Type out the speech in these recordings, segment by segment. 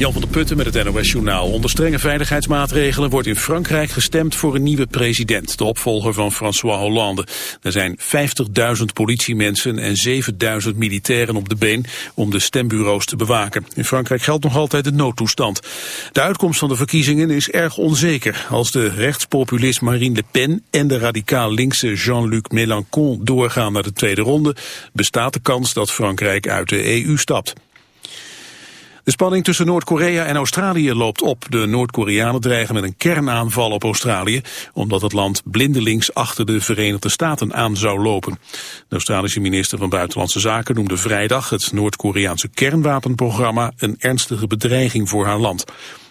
Jan van der Putten met het NOS Journaal. Onder strenge veiligheidsmaatregelen wordt in Frankrijk gestemd voor een nieuwe president, de opvolger van François Hollande. Er zijn 50.000 politiemensen en 7.000 militairen op de been om de stembureaus te bewaken. In Frankrijk geldt nog altijd de noodtoestand. De uitkomst van de verkiezingen is erg onzeker. Als de rechtspopulist Marine Le Pen en de radicaal linkse Jean-Luc Mélenchon doorgaan naar de tweede ronde, bestaat de kans dat Frankrijk uit de EU stapt. De spanning tussen Noord-Korea en Australië loopt op. De Noord-Koreanen dreigen met een kernaanval op Australië... omdat het land blindelings achter de Verenigde Staten aan zou lopen. De Australische minister van Buitenlandse Zaken noemde vrijdag... het Noord-Koreaanse kernwapenprogramma een ernstige bedreiging voor haar land.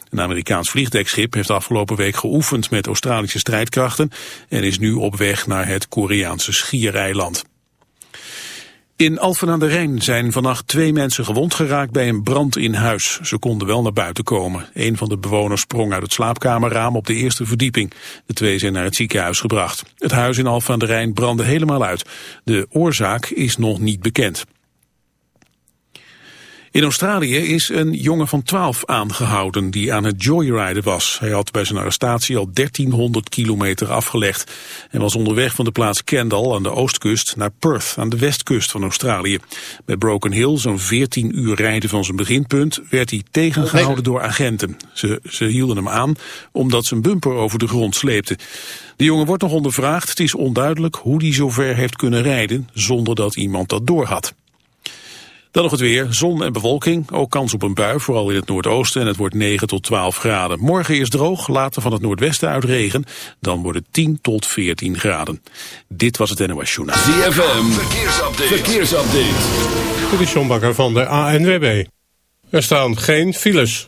Een Amerikaans vliegdekschip heeft afgelopen week geoefend met Australische strijdkrachten... en is nu op weg naar het Koreaanse schiereiland. In Alphen aan de Rijn zijn vannacht twee mensen gewond geraakt bij een brand in huis. Ze konden wel naar buiten komen. Een van de bewoners sprong uit het slaapkamerraam op de eerste verdieping. De twee zijn naar het ziekenhuis gebracht. Het huis in Alphen aan de Rijn brandde helemaal uit. De oorzaak is nog niet bekend. In Australië is een jongen van 12 aangehouden die aan het joyriden was. Hij had bij zijn arrestatie al 1300 kilometer afgelegd. en was onderweg van de plaats Kendall aan de oostkust naar Perth aan de westkust van Australië. Bij Broken Hill, zo'n 14 uur rijden van zijn beginpunt, werd hij tegengehouden door agenten. Ze, ze hielden hem aan omdat zijn bumper over de grond sleepte. De jongen wordt nog ondervraagd. Het is onduidelijk hoe hij zover heeft kunnen rijden zonder dat iemand dat doorhad. Dan nog het weer, zon en bewolking, ook kans op een bui, vooral in het noordoosten en het wordt 9 tot 12 graden. Morgen is droog, later van het noordwesten uit regen, dan wordt het 10 tot 14 graden. Dit was het NOS Journaal. ZFM, verkeersupdate. verkeersupdate. Dit is John Bakker van de ANWB. Er staan geen files.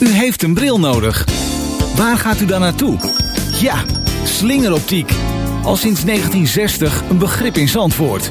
U heeft een bril nodig. Waar gaat u dan naartoe? Ja, slingeroptiek. Al sinds 1960 een begrip in Zandvoort.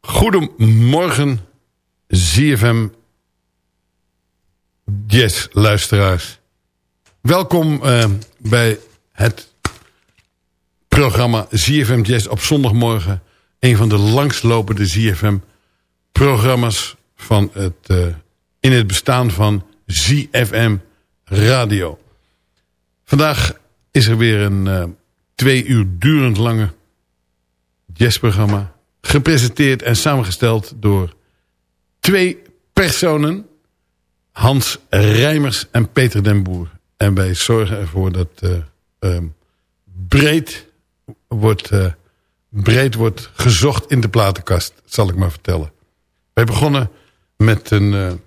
Goedemorgen, ZFM Jazz luisteraars. Welkom uh, bij het programma ZFM Jazz op zondagmorgen. Een van de langslopende ZFM programma's van het, uh, in het bestaan van ZFM Radio. Vandaag is er weer een uh, twee uur durend lange jazzprogramma gepresenteerd en samengesteld door twee personen. Hans Rijmers en Peter den Boer. En wij zorgen ervoor dat uh, breed, wordt, uh, breed wordt gezocht in de platenkast, zal ik maar vertellen. Wij begonnen met een, een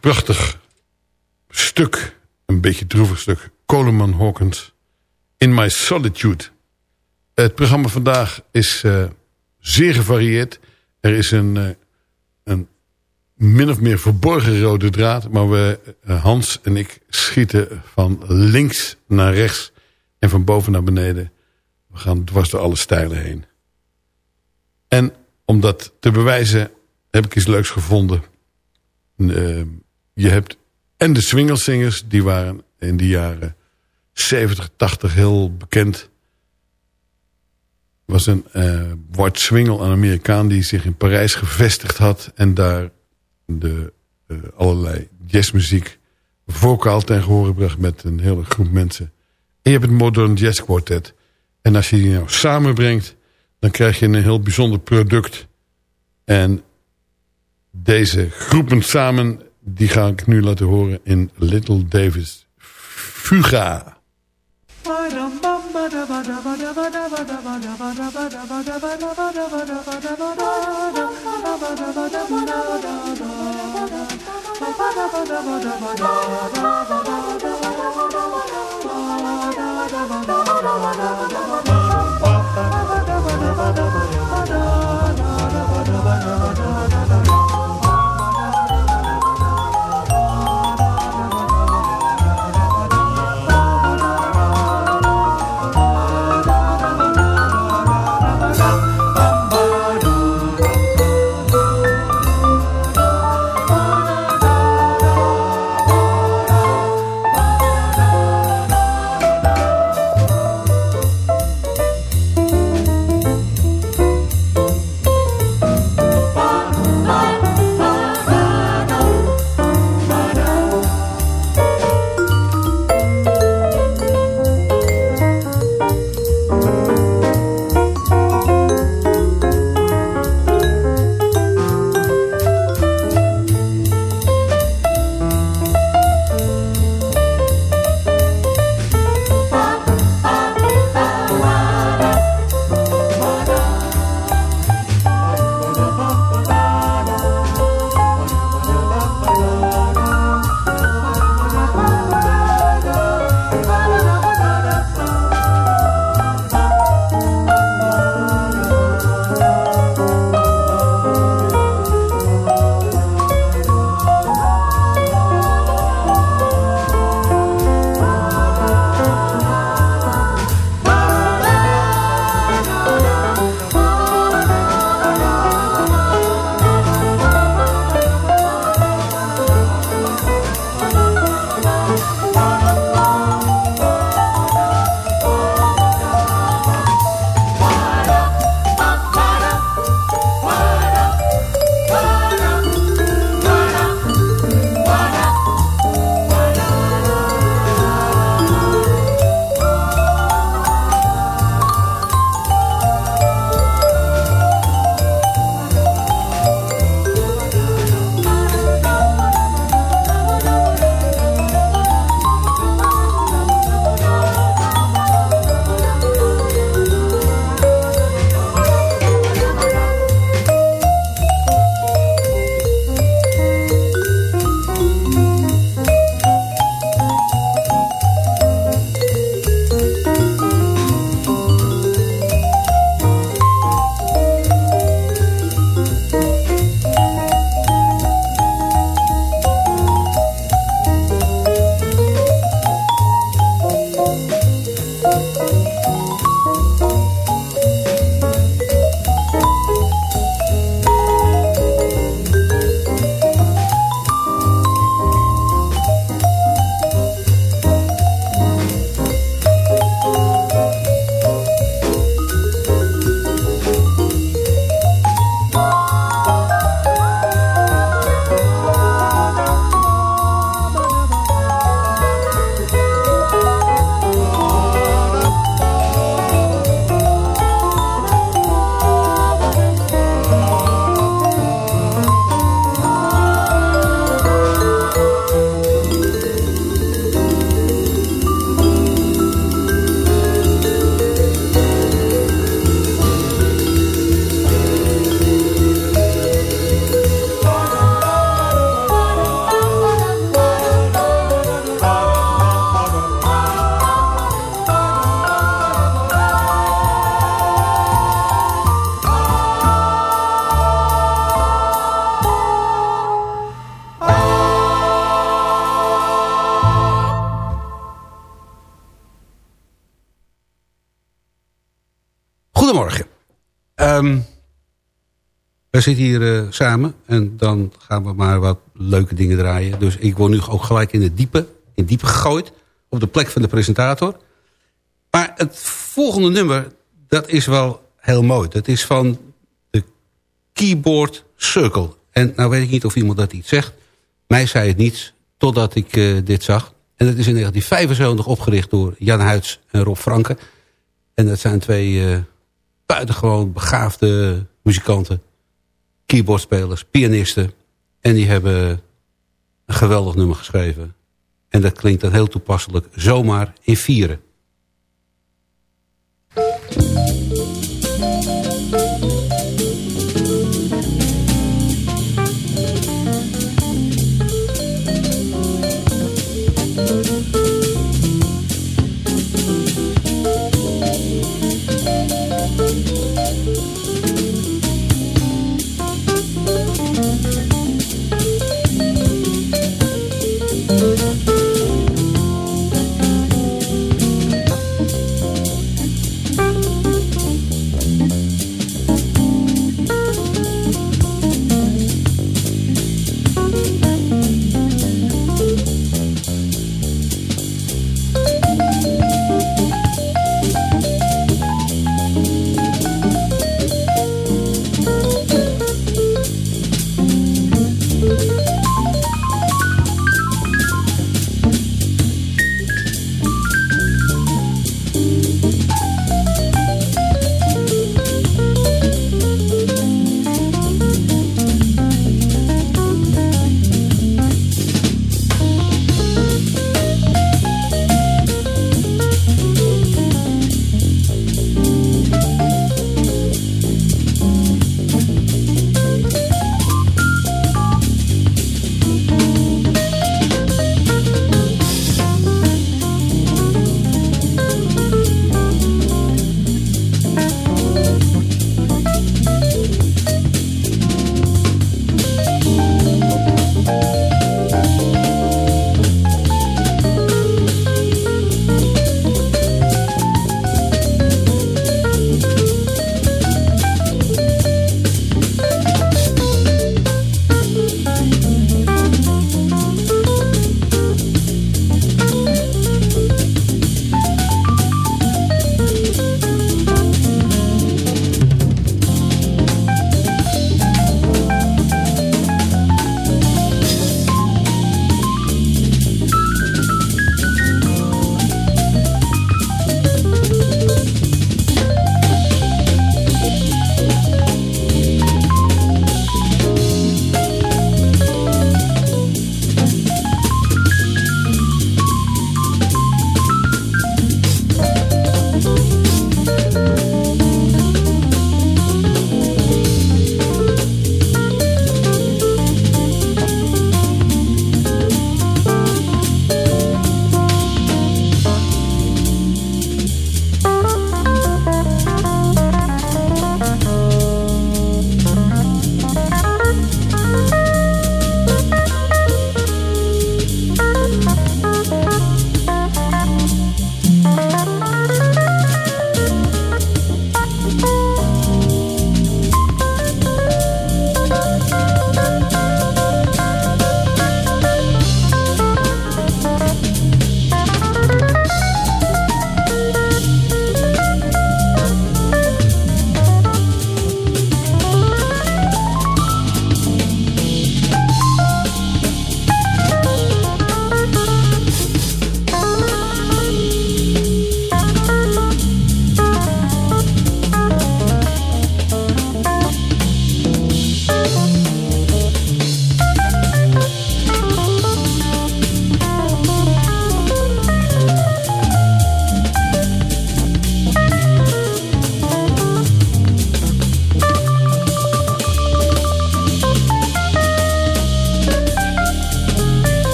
prachtig stuk, een beetje droevig stuk, Coleman Hawkins, In My Solitude. Het programma vandaag is zeer gevarieerd. Er is een, eh, een min of meer verborgen rode draad. Maar we, eh, Hans en ik schieten van links naar rechts. En van boven naar beneden. We gaan dwars door alle stijlen heen. En om dat te bewijzen heb ik iets leuks gevonden. Uh, je hebt en de swingelsingers. Die waren in die jaren 70, 80 heel bekend was een uh, Wart Swingel, een Amerikaan die zich in Parijs gevestigd had. En daar de, uh, allerlei jazzmuziek vocaal ten gehore bracht met een hele groep mensen. En je hebt het Modern Jazz Quartet. En als je die nou samenbrengt, dan krijg je een heel bijzonder product. En deze groepen samen, die ga ik nu laten horen in Little Davis Fuga. Goedemorgen. We zitten hier eh, samen en dan gaan we maar wat leuke dingen draaien. Dus ik word nu ook gelijk in het diepe, in diepe gegooid. Op de plek van de presentator. Maar het volgende nummer, dat is wel heel mooi. Dat is van de Keyboard Circle. En nou weet ik niet of iemand dat iets zegt. Mij zei het niets, totdat ik eh, dit zag. En dat is in 1975 opgericht door Jan Huids en Rob Franke. En dat zijn twee eh, buitengewoon begaafde muzikanten. Keyboardspelers, pianisten. En die hebben een geweldig nummer geschreven. En dat klinkt dan heel toepasselijk. Zomaar in vieren.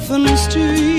Green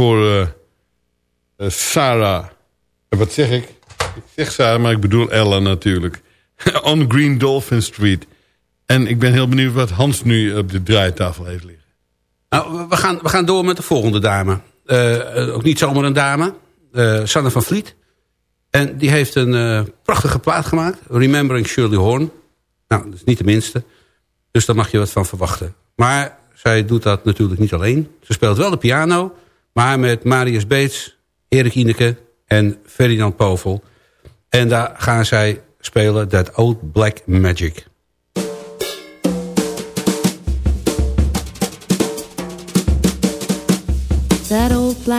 voor eh, eh, Sarah. Wat zeg ik? Ik zeg Sarah, maar ik bedoel Ella natuurlijk. On Green Dolphin Street. En ik ben heel benieuwd wat Hans nu op de draaitafel heeft liggen. Nou, we, gaan, we gaan door met de volgende dame. Eh, ook niet zomaar een dame. eh Sanne van Vliet. En die heeft een prachtige plaat gemaakt. Remembering Shirley Horn. Nou, dat is niet de minste. Dus daar mag je wat van verwachten. Maar zij doet dat natuurlijk niet alleen. Ze speelt wel de piano. Maar met Marius Beets, Erik Ineke en Ferdinand Povel. En daar gaan zij spelen That Old Black Magic.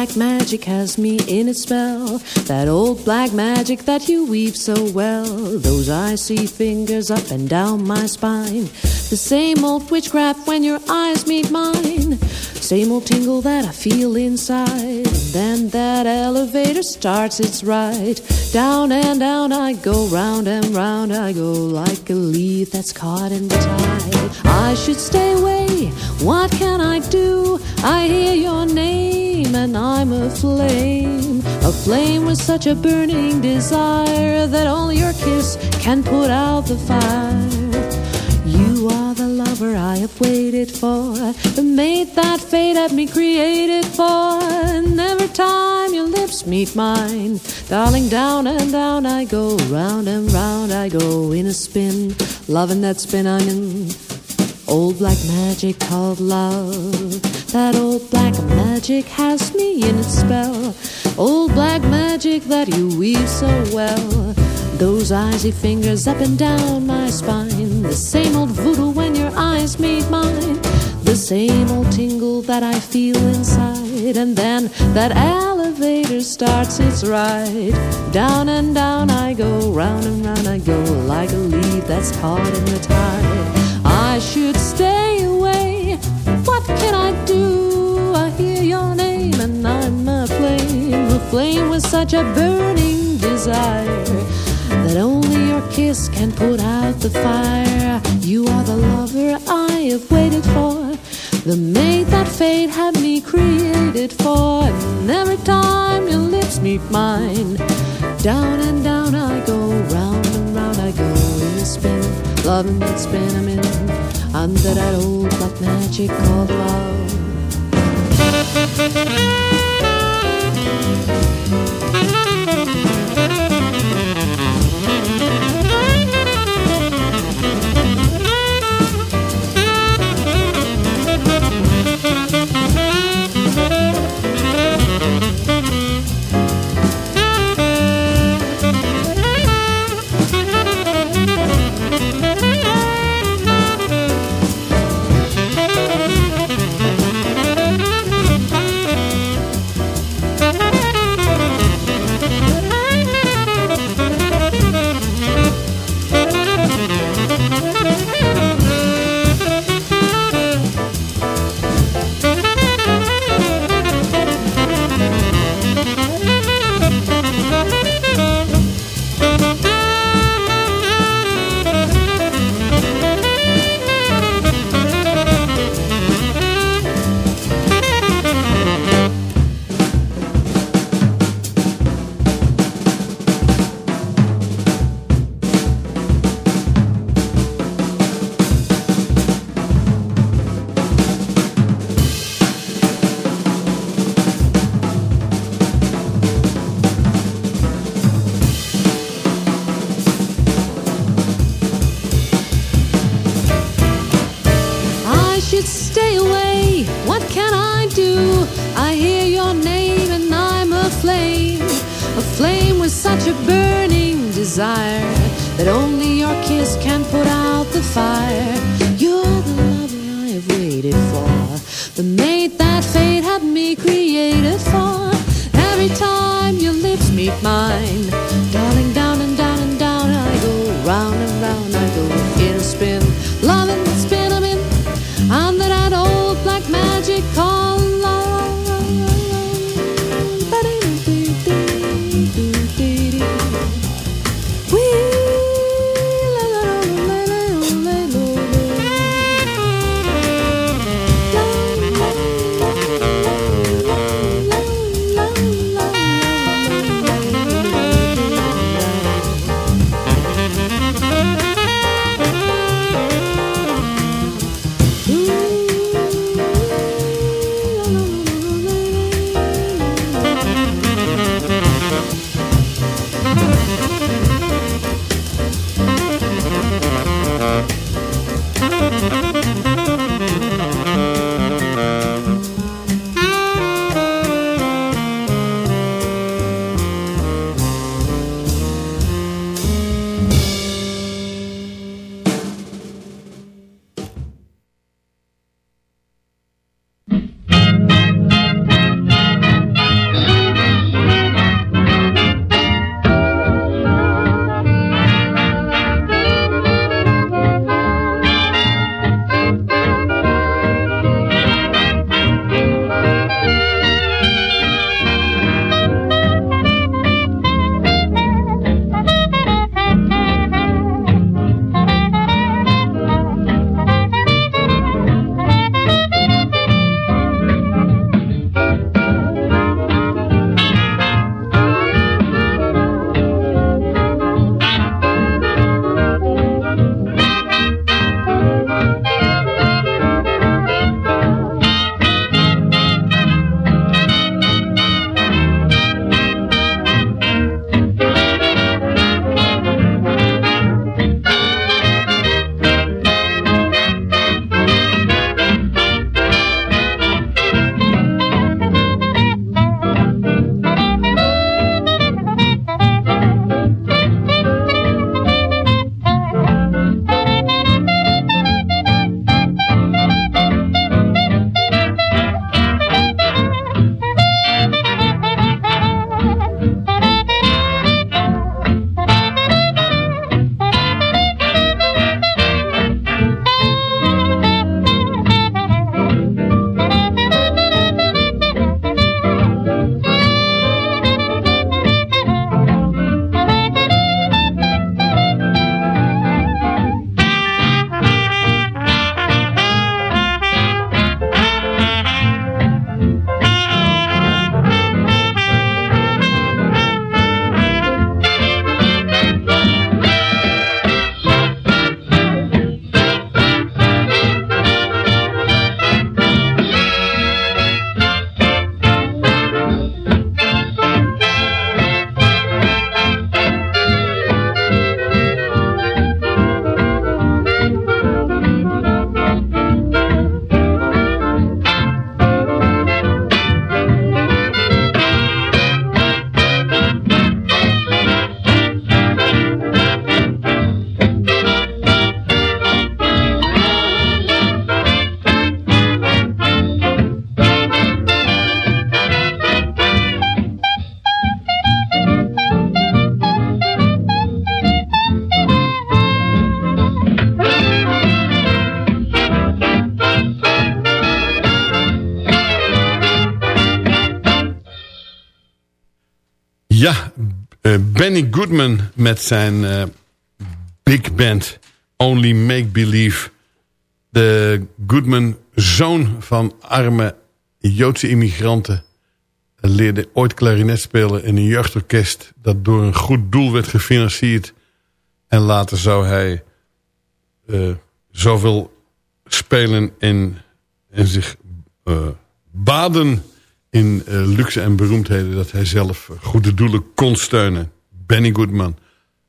Black magic has me in its spell. That old black magic that you weave so well. Those icy fingers up and down my spine. The same old witchcraft when your eyes meet mine. Same old tingle that I feel inside. Then that elevator starts its ride. Down and down I go, round and round I go, like a leaf that's caught in the tide. I should stay away. What can I do? I hear your name and I'm aflame. A flame with such a burning desire that only your kiss can put out the fire. You are the lover I have waited for, the mate that fate had me created for. And every time your lips meet mine, darling, down and down I go, round and round I go in a spin, loving that spin in. Old black magic called love. That old black magic has me in its spell. Old black magic that you weave so well. Those icy fingers up and down my spine. The same old voodoo when your eyes meet mine. The same old tingle that I feel inside. And then that elevator starts its ride. Down and down I go, round and round I go, like a leaf that's caught in the tide. I should stay away. What can I do? Such a burning desire that only your kiss can put out the fire. You are the lover I have waited for, the mate that fate had me created for. And every time your lips meet mine, down and down I go, round and round I go in a spin loving that spin I'm in under that old black magic called love. Stay away. What can I do? I hear your name and I'm aflame. Aflame with such a burning desire that only your kiss can put out the fire. You're the lover I have waited for, the mate that fate had me created for. Every time your lips meet mine, Benny Goodman met zijn eh, big band Only Make Believe. De Goodman, zoon van arme Joodse immigranten... leerde ooit klarinet spelen in een jeugdorkest... dat door een goed doel werd gefinancierd. En later zou hij uh, zoveel spelen en, en zich baden in luxe en beroemdheden... dat hij zelf goede doelen kon steunen. Benny Goodman,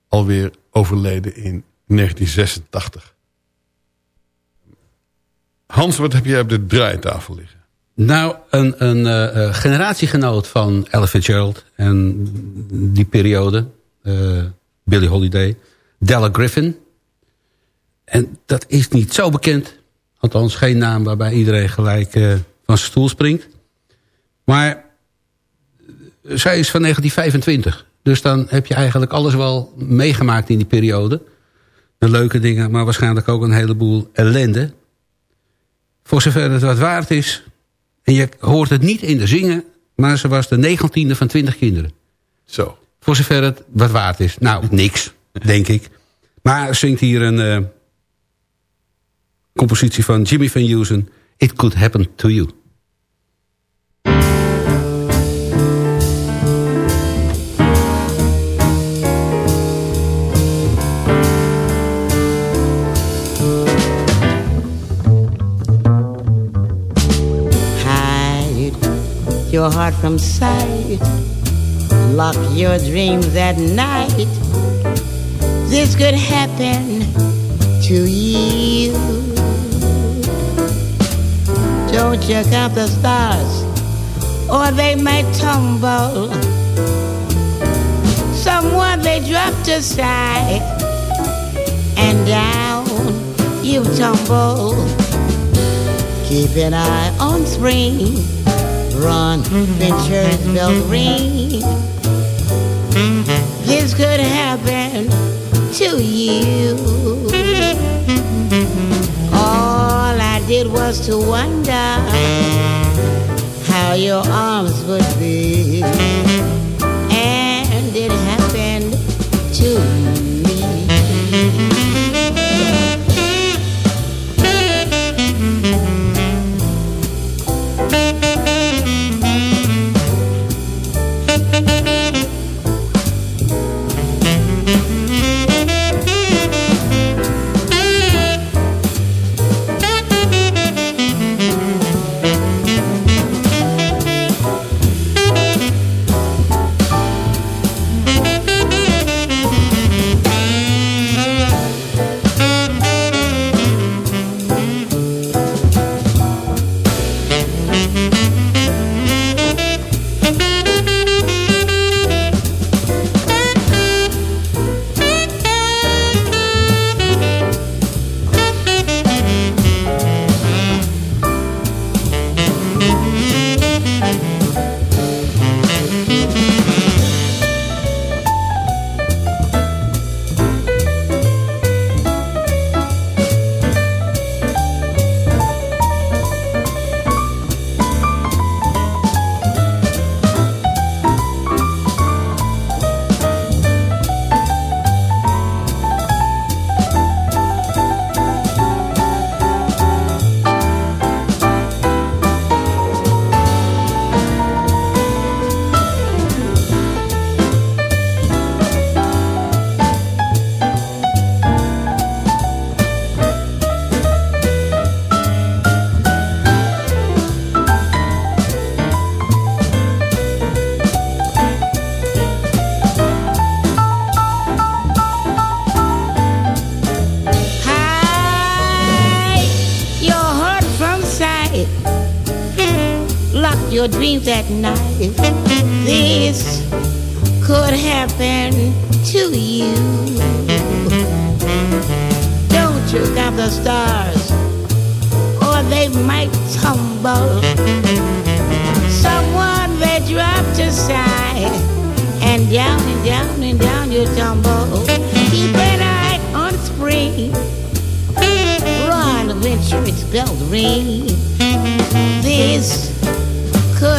alweer overleden in 1986. Hans, wat heb jij op de draaitafel liggen? Nou, een, een uh, generatiegenoot van Ella Fitzgerald en die periode, uh, Billie Holiday, Della Griffin. En dat is niet zo bekend, althans geen naam waarbij iedereen gelijk van zijn stoel springt. Maar zij is van 1925. Dus dan heb je eigenlijk alles wel meegemaakt in die periode. De leuke dingen, maar waarschijnlijk ook een heleboel ellende. Voor zover het wat waard is. En je hoort het niet in de zingen. Maar ze was de negentiende van twintig kinderen. Zo. Voor zover het wat waard is. Nou, niks, denk ik. Maar zingt hier een uh, compositie van Jimmy Van Heusen. It Could Happen To You. Your heart from sight. Lock your dreams at night. This could happen to you. Don't check out the stars, or they might tumble. Someone they dropped aside, and down you tumble. Keep an eye on spring run, Ventures bell ring. This could happen to you. All I did was to wonder how your arms would be.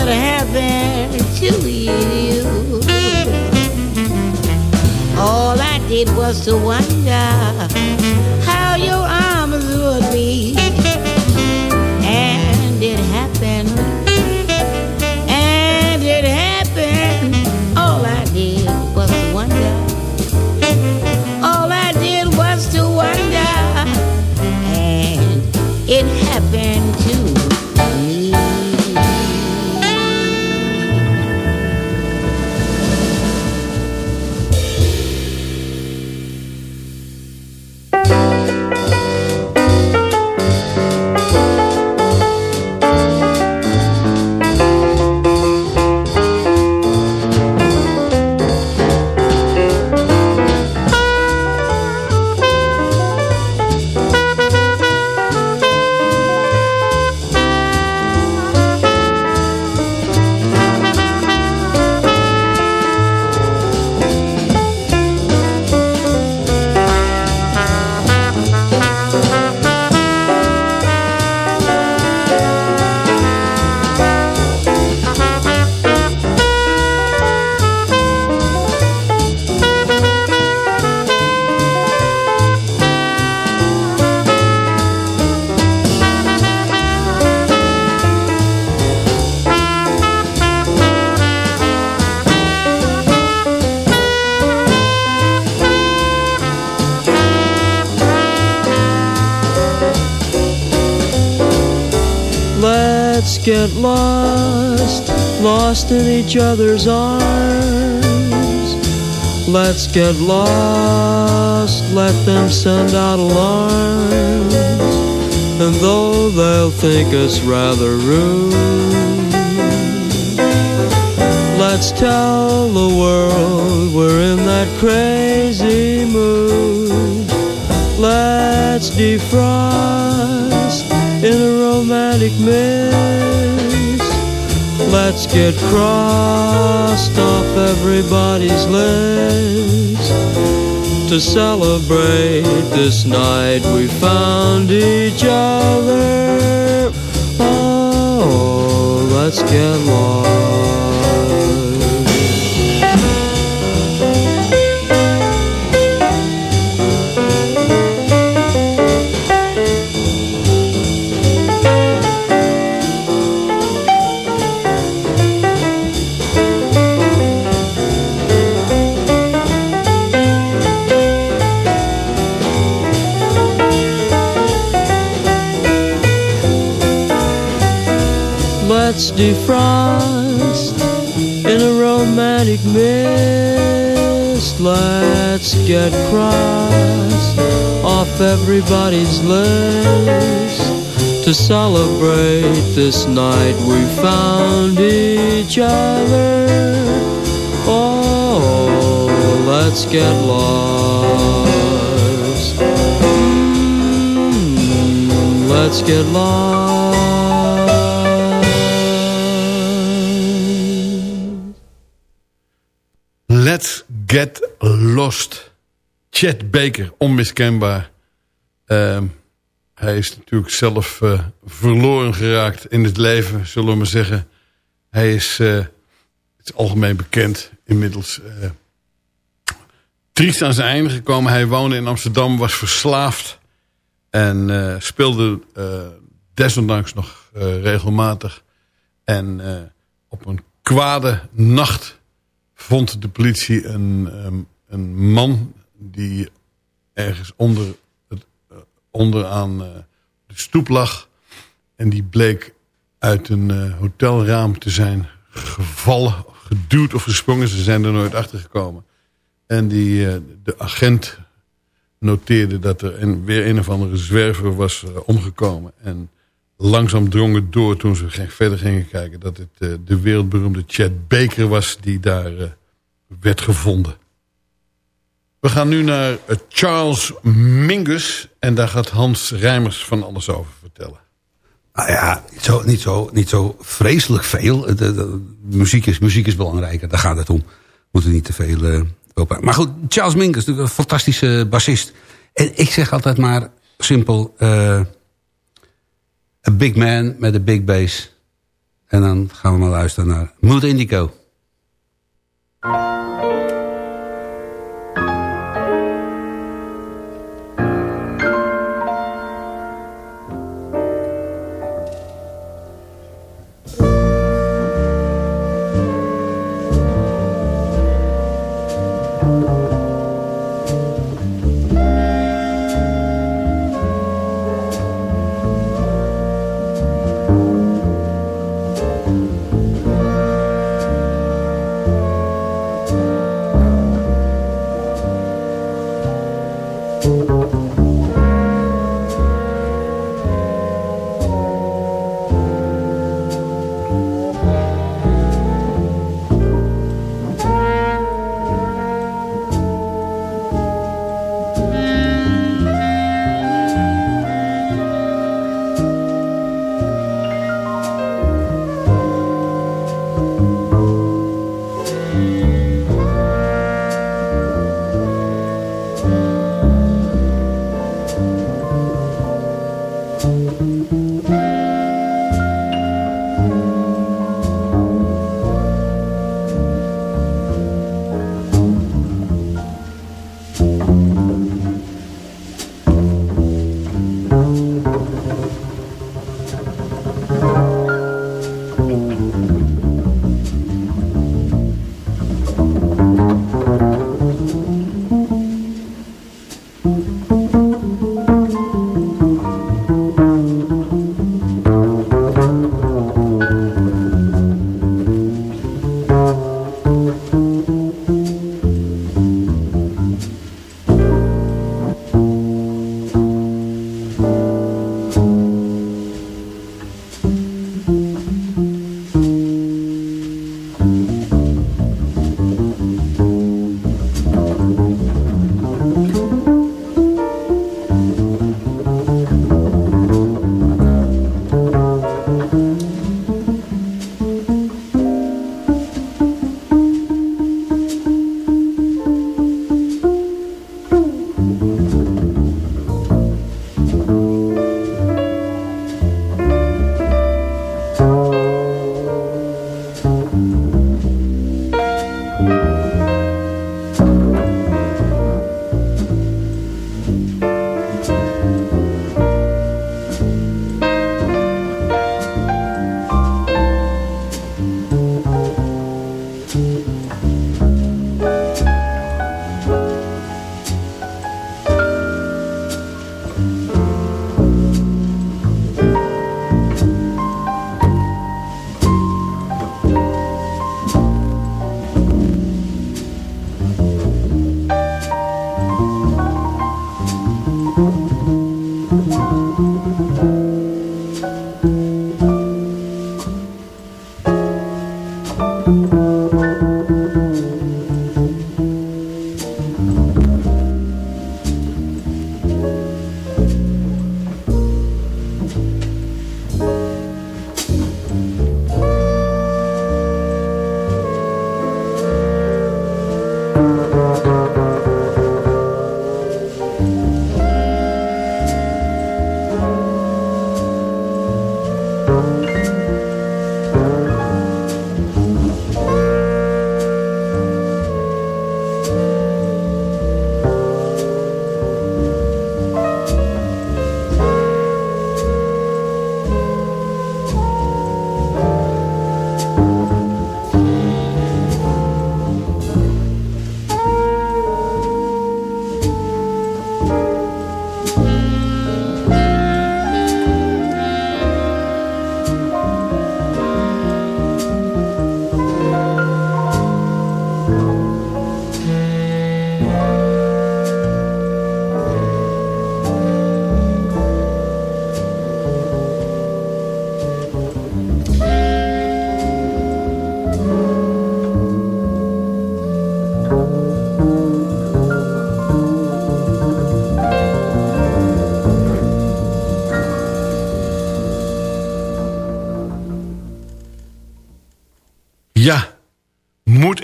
what happened to you. All I did was to wonder how your arms would be. Get lost, lost in each other's arms. Let's get lost, let them send out alarms. And though they'll think us rather rude, let's tell the world we're in that crazy mood. Let's defrost in a romantic mist. Let's get crossed off everybody's list. To celebrate this night we found each other. Oh, let's get lost. Defrost in a romantic mist. Let's get crossed off everybody's list. To celebrate this night we found each other. Oh, let's get lost. Mm, let's get lost. Get Lost. Chet Baker, onmiskenbaar. Ehm, hij is natuurlijk zelf eh, verloren geraakt in het leven, zullen we maar zeggen. Hij is, eh, het algemeen bekend inmiddels... eh, triest aan zijn einde gekomen. Hij woonde in Amsterdam, was verslaafd. En speelde desondanks nog regelmatig. En op een kwade nacht vond de politie een, ehm, een man die ergens onder het, eh, onderaan eh, de stoep lag. En die bleek uit een eh, hotelraam te zijn gevallen, geduwd of gesprongen. Ze zijn er nooit achter gekomen. En die, de agent noteerde dat er een, weer een of andere zwerver was omgekomen. En langzaam drong het door toen ze verder gingen kijken... dat het eh, de wereldberoemde Chad Baker was die daar eh, werd gevonden. We gaan nu naar eh, Charles Mingus. En daar gaat Hans Rijmers van alles over vertellen. Nou ja, niet zo, niet zo, niet zo vreselijk veel. De, de- muziek, is, muziek is belangrijker, daar gaat het om. Moeten niet te veel eh, open. Maar goed, Charles Mingus, een fantastische bassist. En ik zeg altijd maar simpel... a big man met een big bass. En dan gaan we maar luisteren naar Mood Indigo.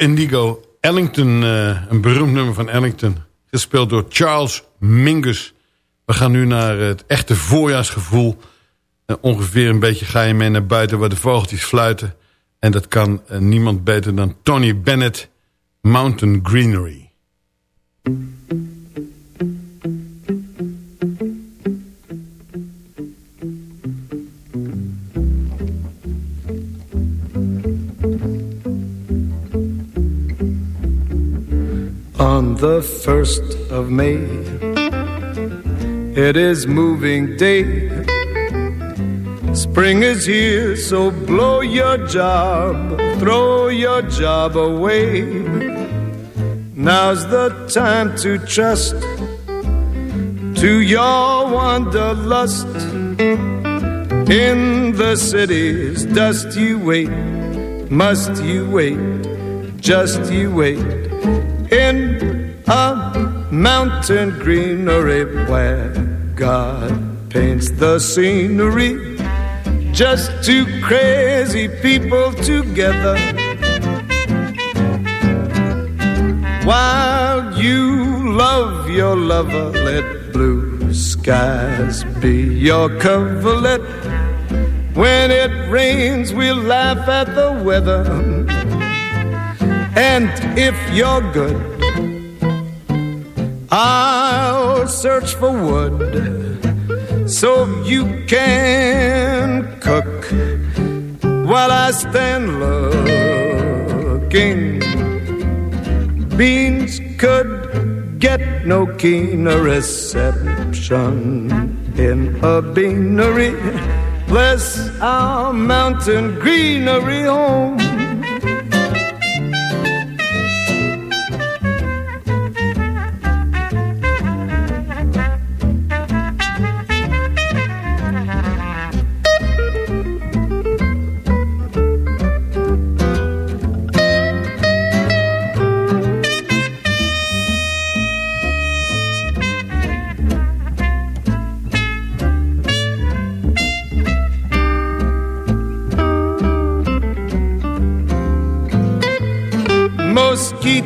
Indigo, Ellington, uh, een beroemd nummer van Ellington. Gespeeld door Charles Mingus. We gaan nu naar het echte voorjaarsgevoel. Uh, ongeveer een beetje ga je mee naar buiten waar de vogeltjes fluiten. En dat kan uh, niemand beter dan Tony Bennett, Mountain Greenery. On the first of May, it is moving day. Spring is here, so blow your job, throw your job away. Now's the time to trust to your wanderlust. In the city's dust you wait, must you wait, just you wait. In a mountain greenery where God paints the scenery. Just two crazy people together. While you love your lover, let blue skies be your coverlet. When it rains, we'll laugh at the weather. And if you're good, I'll search for wood so you can cook while I stand looking. Beans could get no keener reception in a beanery. Bless our mountain greenery home.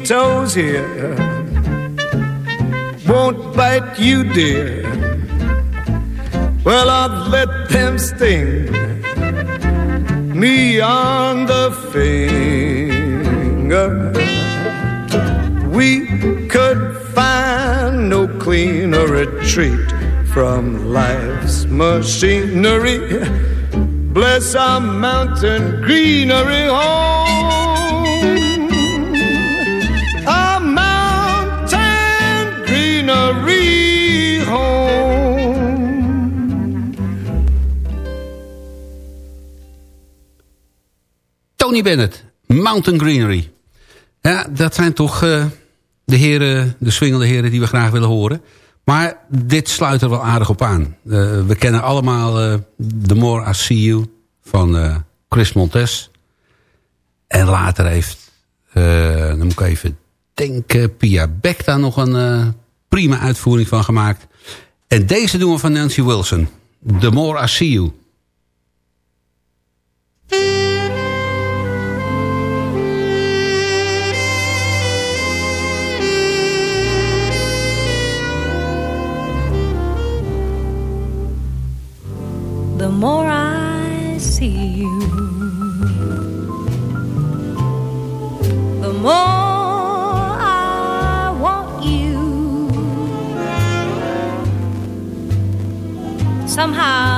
Mosquitoes here won't bite you, dear. Well, I've let them sting me on the finger. We could find no cleaner retreat from life's machinery. Bless our mountain greenery home. Tony Bennett, Mountain Greenery. Ja, dat zijn toch eh, de heren, de swingende heren die we graag willen horen. Maar dit sluit er wel aardig op aan. Eh, we kennen allemaal eh, The More I See You van Chris Montes. En later heeft, dan moet ik even denken, Pia Beck daar nog een prima uitvoering van gemaakt. En deze doen we van Nancy Wilson. The More I See You. More I see you, the more I want you. Somehow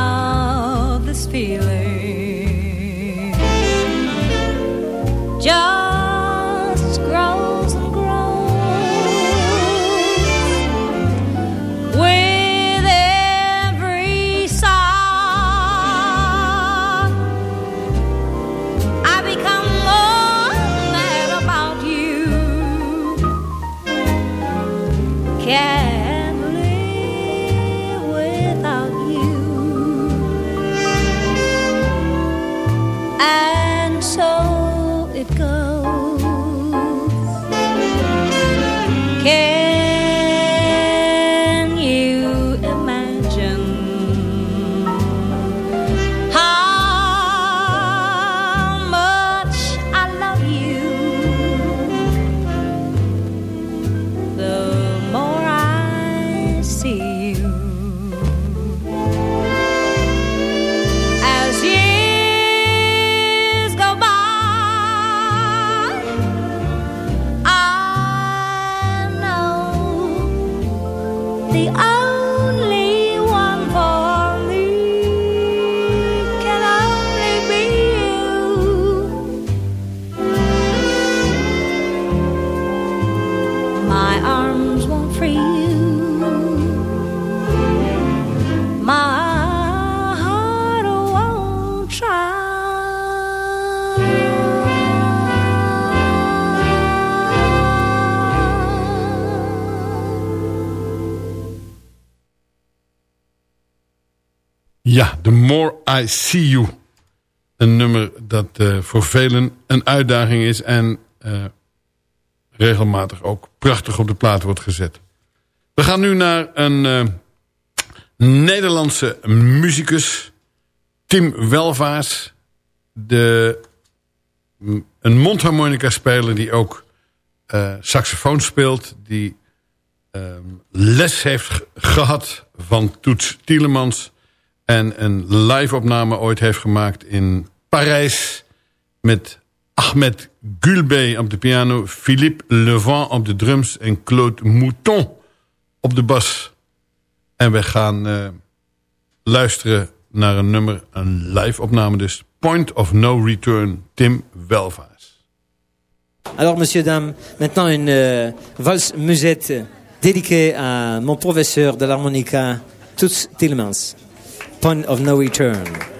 I See You. Een nummer dat eh, voor velen een uitdaging is... en uh, regelmatig ook prachtig op de plaat wordt gezet. We gaan nu naar een uh, Nederlandse muzikus... Tim Welvaars. De, een mondharmonica speler die ook saxofoon speelt... die les heeft gehad van Toets Tielemans en een live-opname ooit heeft gemaakt in Parijs... met Ahmed Gulbey op de piano... Philippe Levent op de drums en Claude Mouton op de bas. En we gaan uh, luisteren naar een nummer, een live-opname dus... Point of No Return, Tim Welvaas. Alors, monsieur, dames, maintenant une euh, valse musette dédiée à mon professeur de l'harmonica, Toots Tielemans. Point of no return.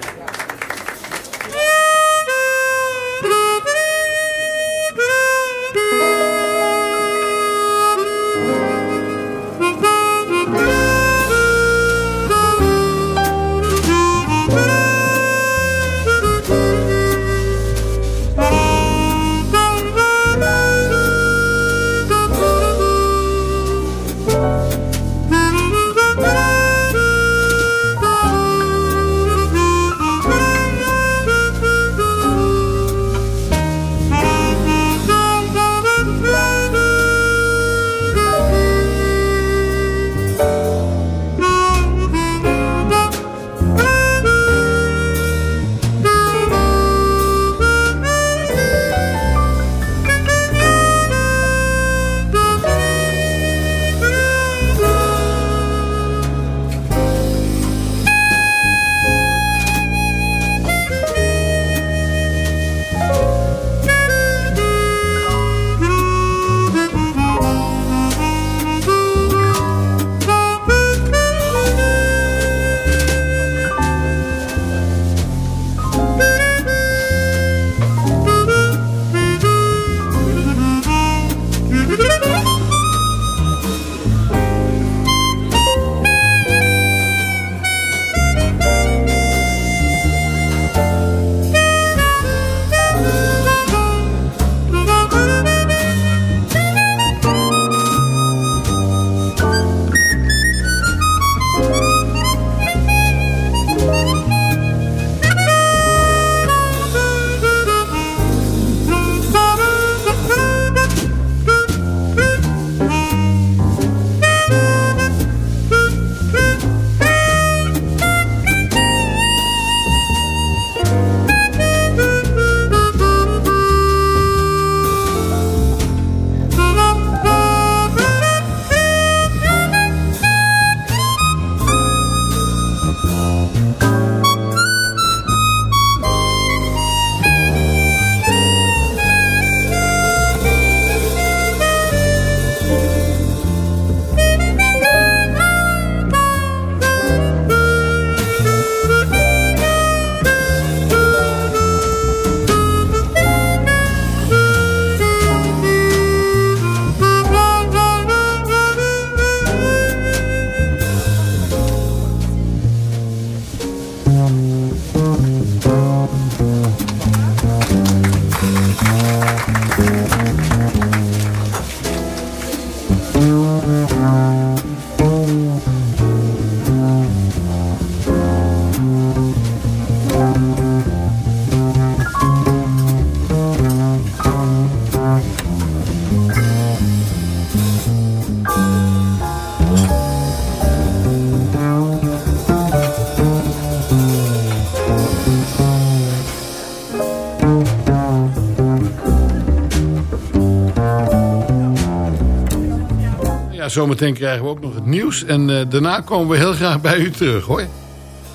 Zometeen krijgen we ook nog het nieuws. En uh, daarna komen we heel graag bij u terug, hoor.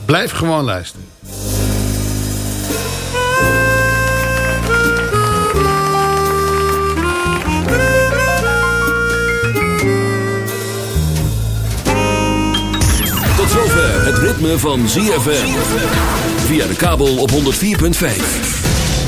Blijf gewoon luisteren. Tot zover het ritme van ZFM. Via de kabel op 104.5.